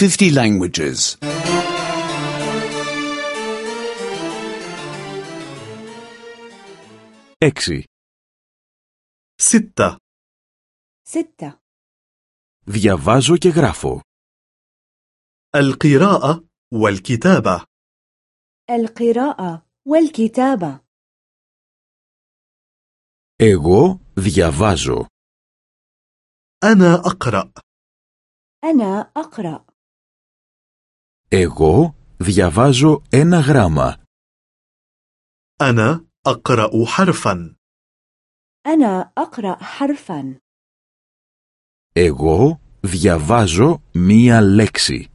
50 languages. 6. ستة ستة Διαβάζω και γράφω. القراءة والكتابة القراءة والكتابة Εγώ διαβάζω. أنا أقرأ أنا أقرأ Εγώ διαβάζω ένα γράμμα. أنا أقرأ حرفا أنا أقرأ حرفا Εγώ διαβάζω μία λέξη.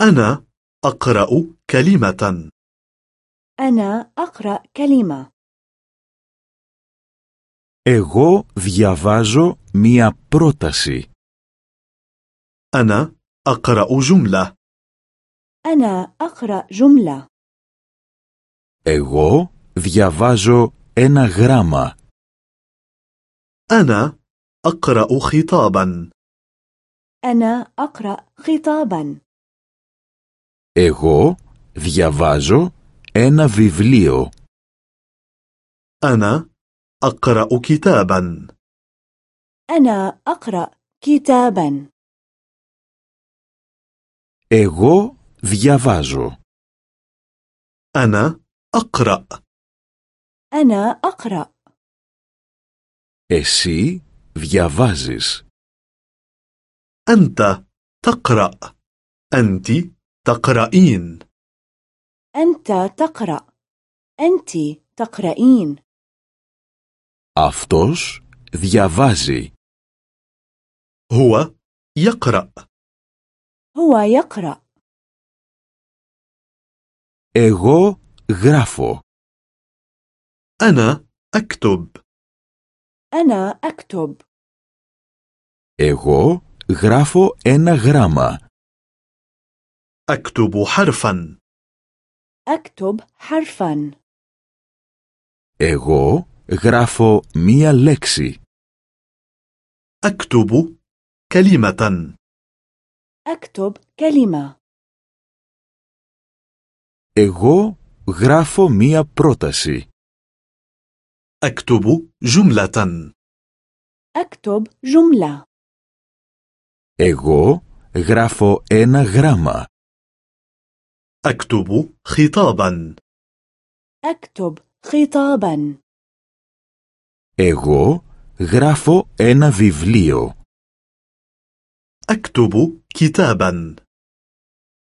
أنا أقرأ كلمة أنا أقرأ كلمة Εγώ διαβάζω μία πρόταση. أنا أقرأ جملة أنا أقرأ جملة Εγώ διαβάζω ένα γράμμα. أنا أقرأ خطابا أنا أقرأ خطابا Εγώ διαβάζω ένα βιβλίο. أنا أقرأ كتابا أنا أقرأ كتابا Εγώ διαβάζω. أنا أقرأ أنا أقرأ Εσύ διαβάζεις. أنت تقرأ أنت تقرأين أنت تقرأ أنت تقرأين Αυτός διαβάζει. هو يقرأ هو يقرأ Εγώ γράφω. أنا أكتب أنا أكتب Εγώ γράφω ένα γράμμα. أكتب حرفا أكتب حرفا Εγώ γράφω μία λέξη. أكتب كلمة أكتب كلمة Εγώ γράφω μία πρόταση. أكتب جملة أكتب جملة Εγώ γράφω ένα γράμμα. أكتب خطابا أكتب خطابا Εγώ γράφω ένα βιβλίο. أكتب كتابا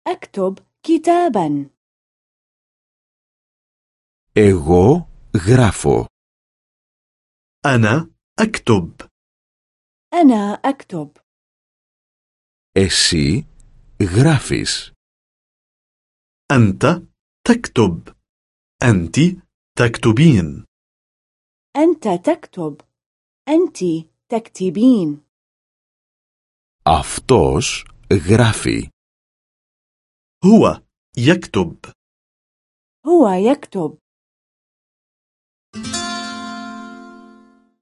أكتب كتابا Εγώ γράφω. أنا أكتب أنا أكتب Εσύ γράφεις. أنت تكتب أنت تكتبين أنت تكتب أنت تكتبين Αυτός γράφει. هو يكتب هو يكتب